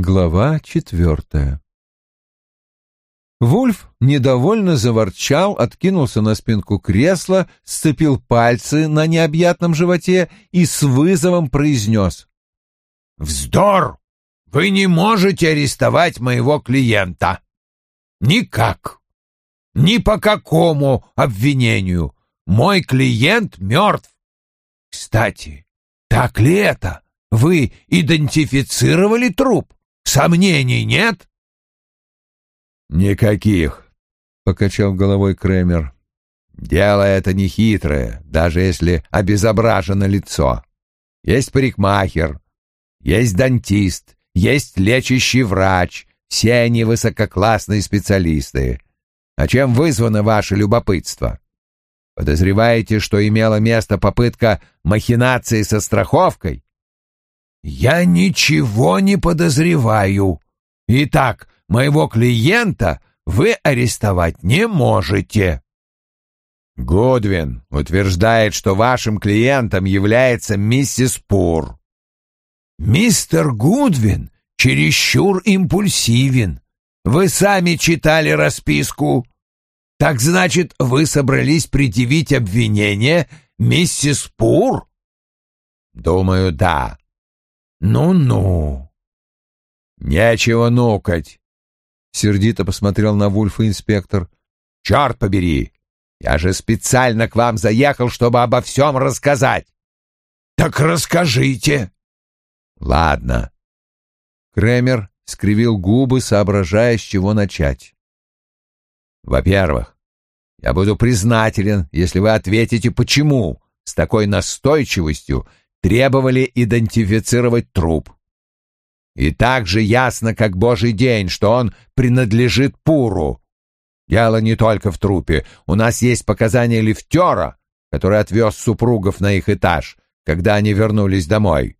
Глава четвертая Вульф недовольно заворчал, откинулся на спинку кресла, сцепил пальцы на необъятном животе и с вызовом произнес. «Вздор! Вы не можете арестовать моего клиента! Никак! Ни по какому обвинению! Мой клиент мертв! Кстати, так ли это? Вы идентифицировали труп?» Сомнений нет? Никаких, покачал головой Кремер. Дело это не хитрое, даже если обезображено лицо. Есть парикмахер, есть дантист, есть лечащий врач, все они высококлассные специалисты. А чем вызвано ваше любопытство? Подозреваете, что имела место попытка махинации со страховкой? «Я ничего не подозреваю. Итак, моего клиента вы арестовать не можете». Годвин утверждает, что вашим клиентом является миссис Пур. «Мистер Гудвин чересчур импульсивен. Вы сами читали расписку. Так значит, вы собрались предъявить обвинение миссис Пур?» «Думаю, да. «Ну-ну!» «Нечего нукать!» — сердито посмотрел на Вульфа инспектор. «Черт побери! Я же специально к вам заехал, чтобы обо всем рассказать!» «Так расскажите!» «Ладно». Кремер скривил губы, соображая, с чего начать. «Во-первых, я буду признателен, если вы ответите, почему с такой настойчивостью требовали идентифицировать труп. И так же ясно, как божий день, что он принадлежит Пуру. Дело не только в трупе. У нас есть показания лифтера, который отвез супругов на их этаж, когда они вернулись домой.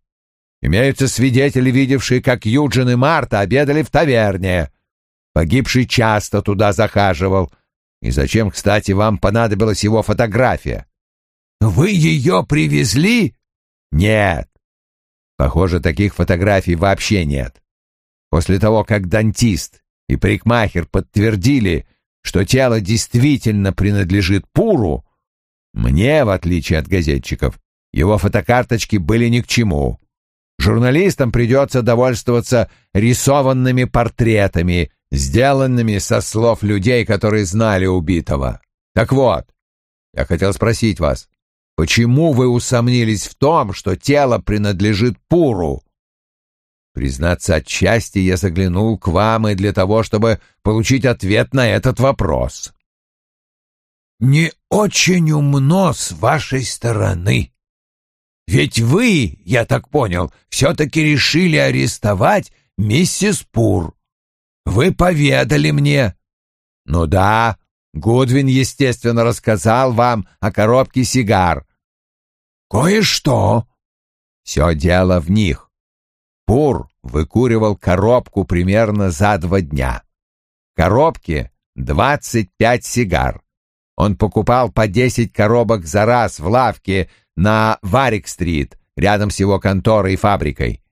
Имеются свидетели, видевшие, как Юджин и Марта обедали в таверне. Погибший часто туда захаживал. И зачем, кстати, вам понадобилась его фотография? «Вы ее привезли?» Нет. Похоже, таких фотографий вообще нет. После того, как дантист и парикмахер подтвердили, что тело действительно принадлежит Пуру, мне, в отличие от газетчиков, его фотокарточки были ни к чему. Журналистам придется довольствоваться рисованными портретами, сделанными со слов людей, которые знали убитого. Так вот, я хотел спросить вас, Почему вы усомнились в том, что тело принадлежит Пуру? Признаться, отчасти я заглянул к вам и для того, чтобы получить ответ на этот вопрос. Не очень умно с вашей стороны. Ведь вы, я так понял, все-таки решили арестовать миссис Пур. Вы поведали мне. Ну да, Гудвин, естественно, рассказал вам о коробке сигар. «Кое-что». «Все дело в них. Пур выкуривал коробку примерно за два дня. В коробке двадцать пять сигар. Он покупал по десять коробок за раз в лавке на Варик-стрит, рядом с его конторой и фабрикой.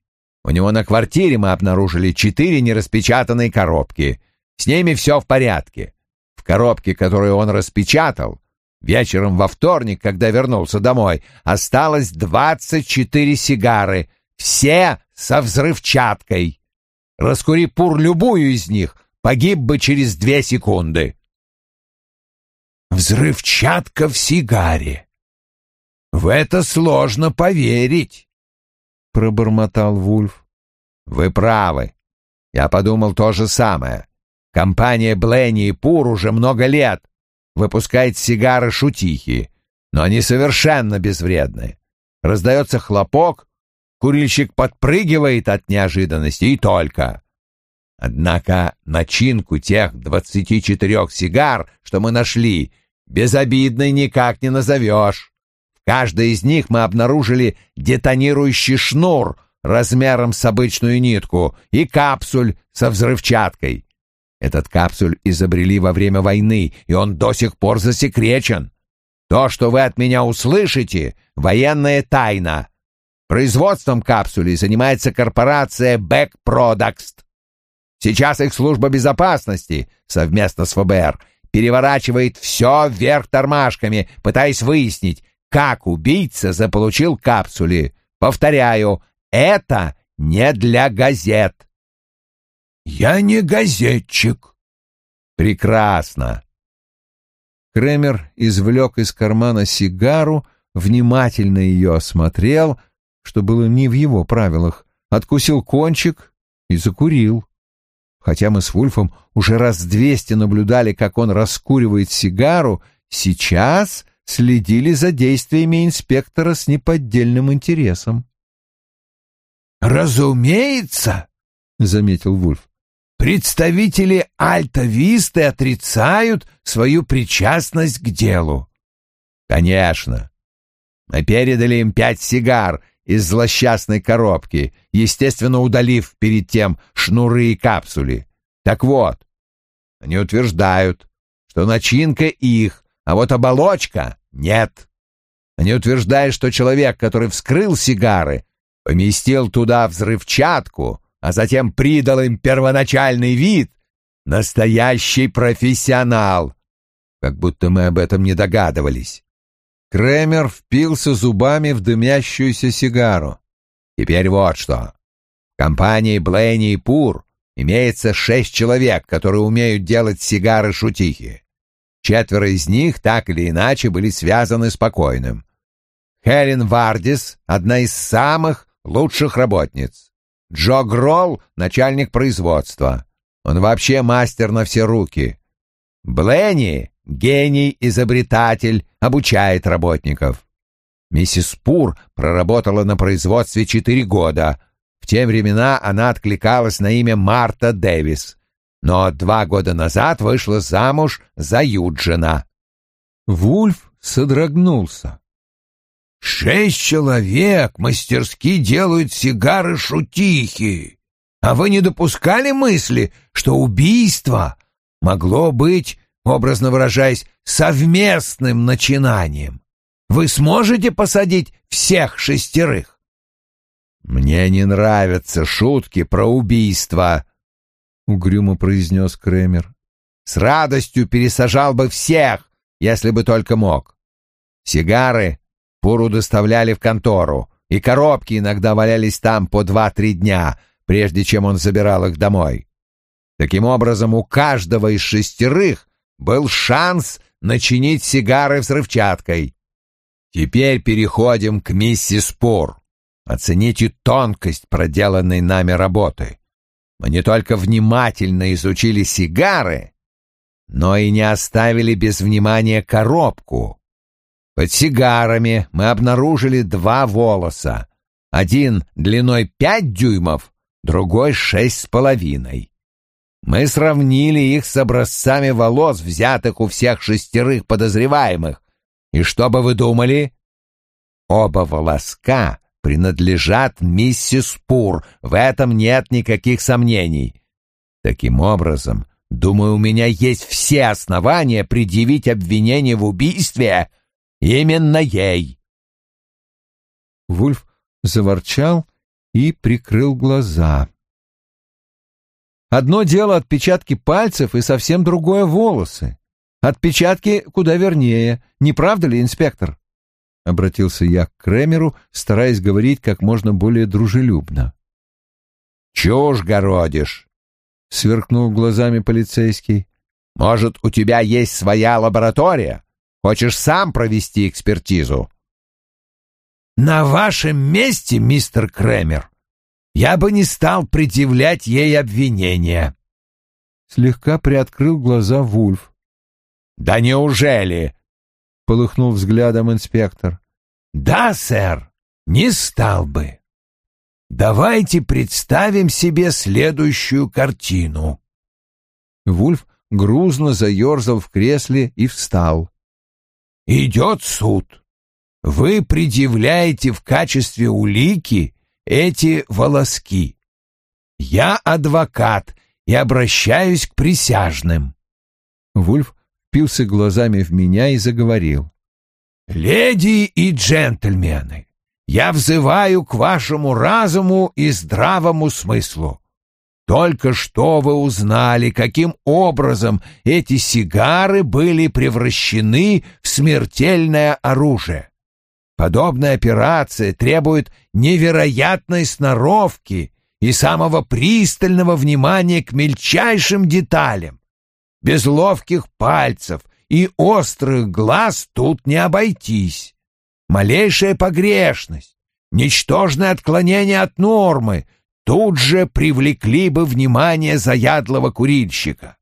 У него на квартире мы обнаружили четыре нераспечатанные коробки. С ними все в порядке. В коробке, которую он распечатал, Вечером во вторник, когда вернулся домой, осталось двадцать четыре сигары, все со взрывчаткой. Раскури пур любую из них, погиб бы через две секунды. Взрывчатка в сигаре. В это сложно поверить, пробормотал Вульф. Вы правы. Я подумал то же самое. Компания Бленни и Пур уже много лет выпускает сигары-шутихи, но они совершенно безвредны. Раздается хлопок, курильщик подпрыгивает от неожиданности и только. Однако начинку тех двадцати четырех сигар, что мы нашли, безобидной никак не назовешь. В каждой из них мы обнаружили детонирующий шнур размером с обычную нитку и капсуль со взрывчаткой. Этот капсуль изобрели во время войны, и он до сих пор засекречен. То, что вы от меня услышите, — военная тайна. Производством капсулей занимается корпорация Back Products. Сейчас их служба безопасности совместно с ФБР переворачивает все вверх тормашками, пытаясь выяснить, как убийца заполучил капсули. Повторяю, это не для газет. Я не газетчик. Прекрасно. Кремер извлек из кармана сигару, внимательно ее осмотрел, что было не в его правилах, откусил кончик и закурил. Хотя мы с Вульфом уже раз двести наблюдали, как он раскуривает сигару, сейчас следили за действиями инспектора с неподдельным интересом. «Разумеется», — заметил Вульф, — «представители Альта-Висты отрицают свою причастность к делу». «Конечно. Мы передали им пять сигар из злосчастной коробки, естественно, удалив перед тем шнуры и капсули. Так вот, они утверждают, что начинка их, а вот оболочка нет. Они утверждают, что человек, который вскрыл сигары, поместил туда взрывчатку, а затем придал им первоначальный вид, настоящий профессионал. Как будто мы об этом не догадывались. Кремер впился зубами в дымящуюся сигару. Теперь вот что. В компании Блэйни и Пур имеется шесть человек, которые умеют делать сигары-шутихи. Четверо из них так или иначе были связаны с покойным. Хелен Вардис — одна из самых лучших работниц. Джо Гролл — начальник производства. Он вообще мастер на все руки. Бленни — гений-изобретатель, обучает работников. Миссис Пур проработала на производстве четыре года. В те времена она откликалась на имя Марта Дэвис, но два года назад вышла замуж за Юджина. Вульф содрогнулся. «Шесть человек мастерски делают сигары-шутихи. А вы не допускали мысли, что убийство могло быть образно выражаясь, совместным начинанием. Вы сможете посадить всех шестерых? Мне не нравятся шутки про убийство, угрюмо произнес Кремер. С радостью пересажал бы всех, если бы только мог. Сигары Пуру доставляли в контору, и коробки иногда валялись там по два-три дня, прежде чем он забирал их домой. Таким образом, у каждого из шестерых был шанс начинить сигары взрывчаткой. Теперь переходим к миссис Пур. Оцените тонкость проделанной нами работы. Мы не только внимательно изучили сигары, но и не оставили без внимания коробку. Под сигарами мы обнаружили два волоса. Один длиной пять дюймов, другой шесть с половиной. Мы сравнили их с образцами волос, взятых у всех шестерых подозреваемых. И что бы вы думали? Оба волоска принадлежат миссис Пур, в этом нет никаких сомнений. Таким образом, думаю, у меня есть все основания предъявить обвинение в убийстве именно ей. Вульф заворчал и прикрыл глаза. Одно дело отпечатки пальцев и совсем другое волосы. Отпечатки куда вернее, не правда ли, инспектор? Обратился я к Кремеру, стараясь говорить как можно более дружелюбно. «Чушь городишь!» — сверкнул глазами полицейский. «Может, у тебя есть своя лаборатория? Хочешь сам провести экспертизу?» «На вашем месте, мистер Кремер, я бы не стал предъявлять ей обвинения. Слегка приоткрыл глаза Вульф. «Да неужели?» — полыхнул взглядом инспектор. «Да, сэр, не стал бы. Давайте представим себе следующую картину». Вульф грузно заерзал в кресле и встал. «Идет суд. Вы предъявляете в качестве улики эти волоски. Я адвокат и обращаюсь к присяжным. Вульф впился глазами в меня и заговорил. «Леди и джентльмены, я взываю к вашему разуму и здравому смыслу. Только что вы узнали, каким образом эти сигары были превращены в смертельное оружие. Подобная операция требует невероятной сноровки и самого пристального внимания к мельчайшим деталям. Без ловких пальцев и острых глаз тут не обойтись. Малейшая погрешность, ничтожное отклонение от нормы тут же привлекли бы внимание заядлого курильщика.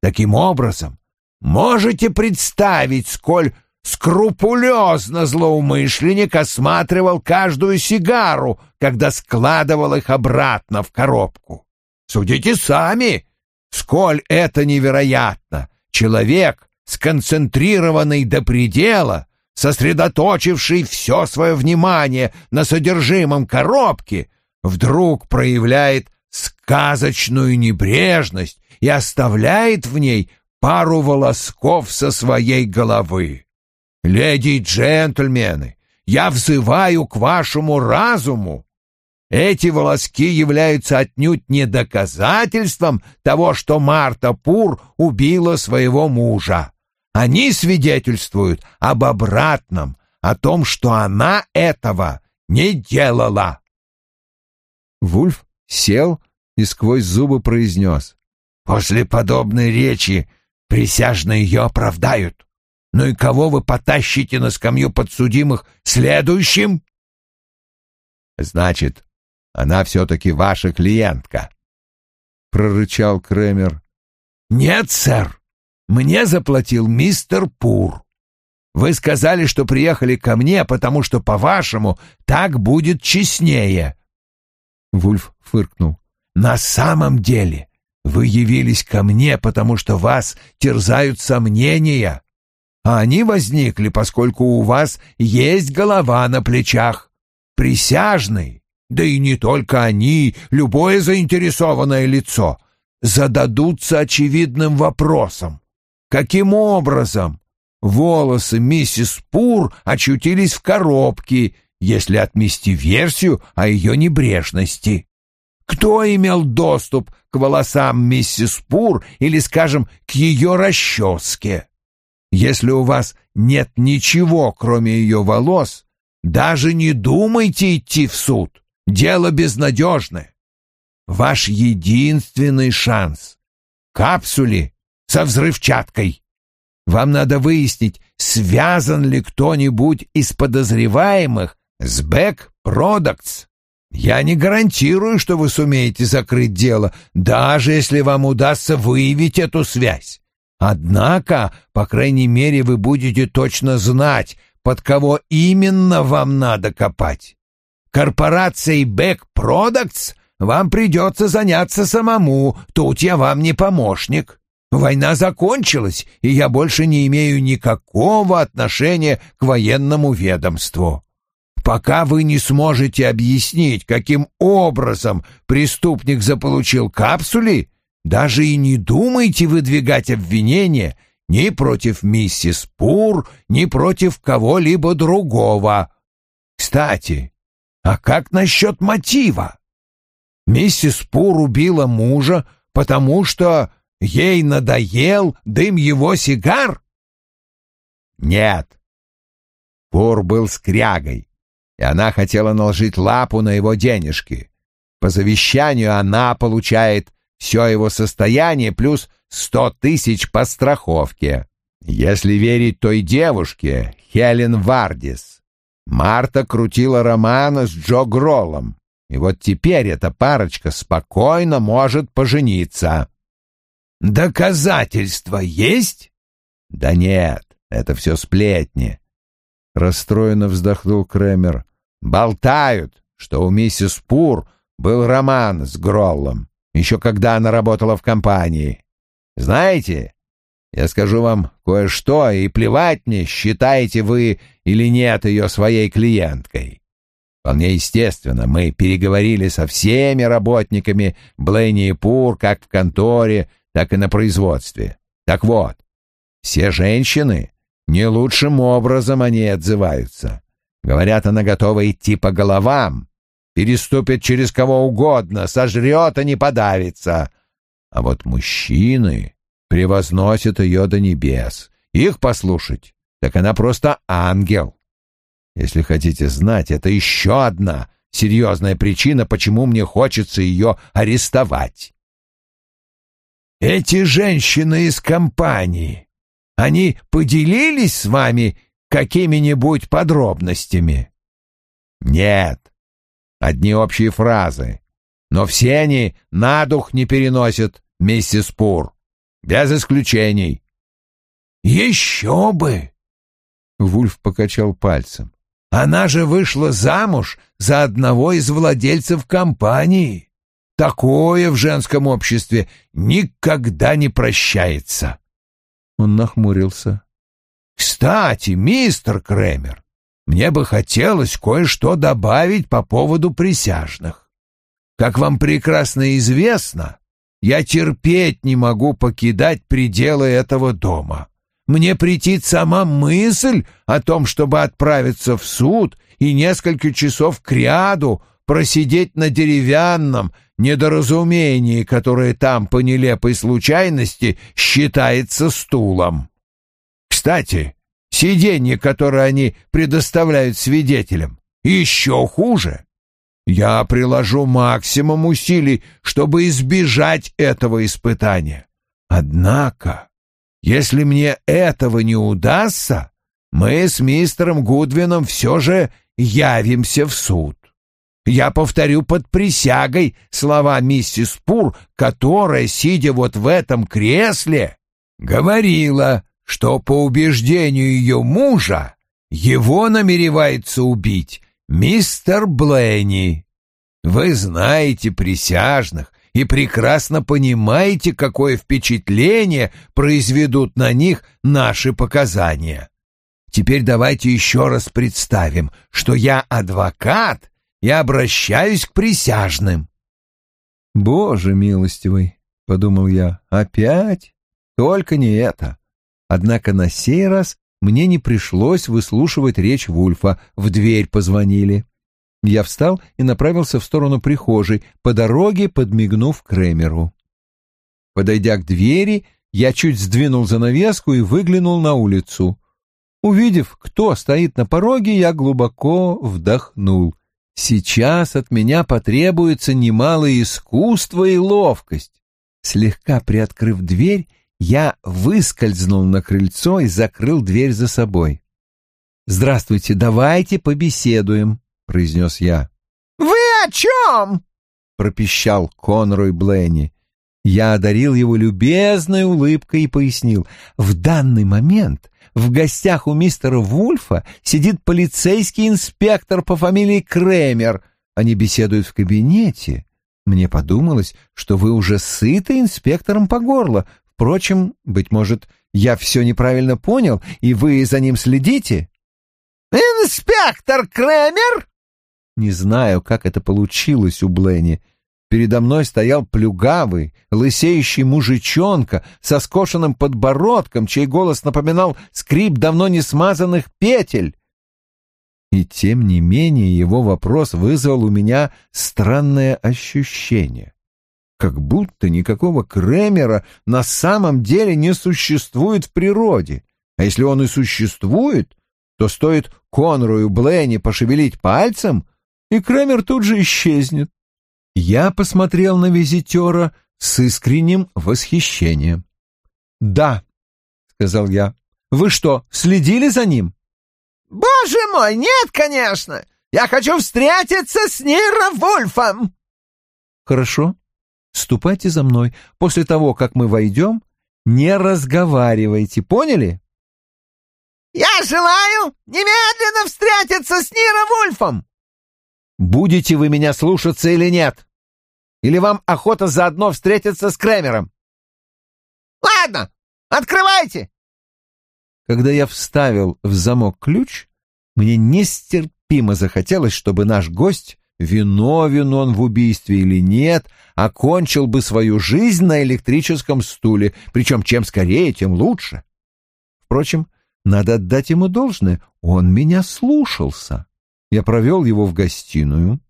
Таким образом, можете представить, сколь скрупулезно злоумышленник осматривал каждую сигару, когда складывал их обратно в коробку. Судите сами, сколь это невероятно. Человек, сконцентрированный до предела, сосредоточивший все свое внимание на содержимом коробки, вдруг проявляет сказочную небрежность и оставляет в ней пару волосков со своей головы. Леди и джентльмены, я взываю к вашему разуму. Эти волоски являются отнюдь не доказательством того, что Марта Пур убила своего мужа. Они свидетельствуют об обратном, о том, что она этого не делала. Вульф сел и сквозь зубы произнес. «После подобной речи присяжные ее оправдают. Ну и кого вы потащите на скамью подсудимых следующим?» «Значит, она все-таки ваша клиентка», — прорычал Кремер. «Нет, сэр, мне заплатил мистер Пур. Вы сказали, что приехали ко мне, потому что, по-вашему, так будет честнее». Вульф фыркнул. «На самом деле вы явились ко мне, потому что вас терзают сомнения, а они возникли, поскольку у вас есть голова на плечах. Присяжный, да и не только они, любое заинтересованное лицо, зададутся очевидным вопросом. Каким образом волосы миссис Пур очутились в коробке, если отмести версию о ее небрежности? Кто имел доступ к волосам миссис Пур или, скажем, к ее расческе? Если у вас нет ничего, кроме ее волос, даже не думайте идти в суд. Дело безнадежное. Ваш единственный шанс — капсуле со взрывчаткой. Вам надо выяснить, связан ли кто-нибудь из подозреваемых с Бэк Продактс. Я не гарантирую, что вы сумеете закрыть дело, даже если вам удастся выявить эту связь. Однако, по крайней мере, вы будете точно знать, под кого именно вам надо копать. Корпорацией Back Products вам придется заняться самому, тут я вам не помощник. Война закончилась, и я больше не имею никакого отношения к военному ведомству. Пока вы не сможете объяснить, каким образом преступник заполучил капсули, даже и не думайте выдвигать обвинения ни против миссис Пур, ни против кого-либо другого. Кстати, а как насчет мотива? Миссис Пур убила мужа, потому что ей надоел дым его сигар? Нет. Пур был скрягой, и она хотела наложить лапу на его денежки. По завещанию она получает все его состояние плюс сто тысяч по страховке. Если верить той девушке, Хелен Вардис, Марта крутила роман с Джо Гроллом, и вот теперь эта парочка спокойно может пожениться. Доказательства есть? Да нет, это все сплетни. Расстроенно вздохнул Кремер. Болтают, что у миссис Пур был роман с Гроллом еще когда она работала в компании. Знаете, я скажу вам кое-что, и плевать мне, считаете вы или нет ее своей клиенткой. Вполне естественно, мы переговорили со всеми работниками Блейни и Пур, как в конторе, так и на производстве. Так вот, все женщины не лучшим образом они отзываются. Говорят, она готова идти по головам, переступит через кого угодно, сожрет и не подавится. А вот мужчины превозносят ее до небес. Их послушать, так она просто ангел. Если хотите знать, это еще одна серьезная причина, почему мне хочется ее арестовать. Эти женщины из компании, они поделились с вами какими-нибудь подробностями? Нет, одни общие фразы, но все они на дух не переносят миссис Пур, без исключений. Еще бы! Вульф покачал пальцем. Она же вышла замуж за одного из владельцев компании. Такое в женском обществе никогда не прощается. Он нахмурился. Кстати, мистер Кремер, мне бы хотелось кое-что добавить по поводу присяжных. Как вам прекрасно известно, я терпеть не могу покидать пределы этого дома. Мне претит сама мысль о том, чтобы отправиться в суд и несколько часов кряду просидеть на деревянном недоразумении, которое там по нелепой случайности считается стулом. Кстати, сиденье, которое они предоставляют свидетелям, еще хуже. Я приложу максимум усилий, чтобы избежать этого испытания. Однако если мне этого не удастся, мы с мистером Гудвином все же явимся в суд. Я повторю под присягой слова миссис Пур, которая, сидя вот в этом кресле, говорила, что по убеждению ее мужа его намеревается убить мистер Бленни. Вы знаете присяжных, и прекрасно понимаете, какое впечатление произведут на них наши показания. Теперь давайте еще раз представим, что я адвокат и обращаюсь к присяжным. «Боже милостивый!» — подумал я. «Опять? Только не это!» Однако на сей раз мне не пришлось выслушивать речь Вульфа, в дверь позвонили. Я встал и направился в сторону прихожей, по дороге подмигнув Кремеру. Подойдя к двери, я чуть сдвинул занавеску и выглянул на улицу. Увидев, кто стоит на пороге, я глубоко вдохнул. Сейчас от меня потребуется немало искусства и ловкость. Слегка приоткрыв дверь, я выскользнул на крыльцо и закрыл дверь за собой. «Здравствуйте, давайте побеседуем», произнес я. «Вы о чем?» — пропищал Конрой Бленни. Я одарил его любезной улыбкой и пояснил. В данный момент в гостях у мистера Вульфа сидит полицейский инспектор по фамилии Кремер. Они беседуют в кабинете. Мне подумалось, что вы уже сыты инспектором по горло. Впрочем, быть может, я все неправильно понял, и вы за ним следите?» «Инспектор Кремер?» Не знаю, как это получилось у Бленни. Передо мной стоял плюгавый, лысеющий мужичонка со скошенным подбородком, чей голос напоминал скрип давно не смазанных петель. И тем не менее его вопрос вызвал у меня странное ощущение. Как будто никакого Кремера на самом деле не существует в природе. А если он и существует, то стоит Конрою Бленни пошевелить пальцем — и Крамер тут же исчезнет. Я посмотрел на визитера с искренним восхищением. «Да», — сказал я, — «вы что, следили за ним?» «Боже мой, нет, конечно! Я хочу встретиться с Ниро Вульфом!» «Хорошо, ступайте за мной. После того, как мы войдем, не разговаривайте, поняли?» «Я желаю немедленно встретиться с Ниро Вульфом!» Будете вы меня слушаться или нет? Или вам охота заодно встретиться с Кремером? Ладно, открывайте. Когда я вставил в замок ключ, мне нестерпимо захотелось, чтобы наш гость, виновен он в убийстве или нет, окончил бы свою жизнь на электрическом стуле, причем чем скорее, тем лучше. Впрочем, надо отдать ему должное, он меня слушался. Я провел его в гостиную,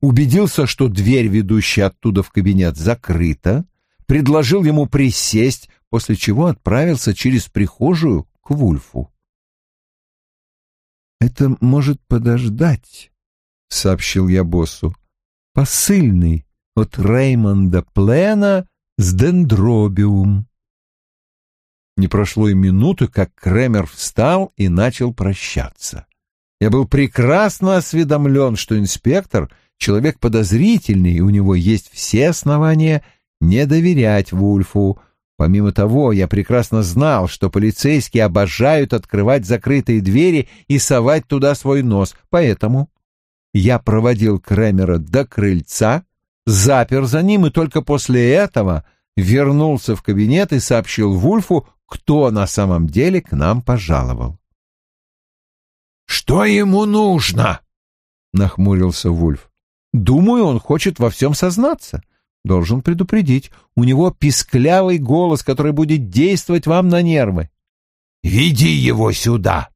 убедился, что дверь, ведущая оттуда в кабинет, закрыта, предложил ему присесть, после чего отправился через прихожую к Вульфу. «Это может подождать», — сообщил я боссу. «Посыльный от Реймонда Плена с дендробиум». Не прошло и минуты, как Кремер встал и начал прощаться. Я был прекрасно осведомлен, что инспектор — человек подозрительный, и у него есть все основания не доверять Вульфу. Помимо того, я прекрасно знал, что полицейские обожают открывать закрытые двери и совать туда свой нос, поэтому я проводил Кремера до крыльца, запер за ним и только после этого вернулся в кабинет и сообщил Вульфу, кто на самом деле к нам пожаловал. «Что ему нужно?» — нахмурился Вульф. «Думаю, он хочет во всем сознаться. Должен предупредить, у него писклявый голос, который будет действовать вам на нервы». «Веди его сюда!»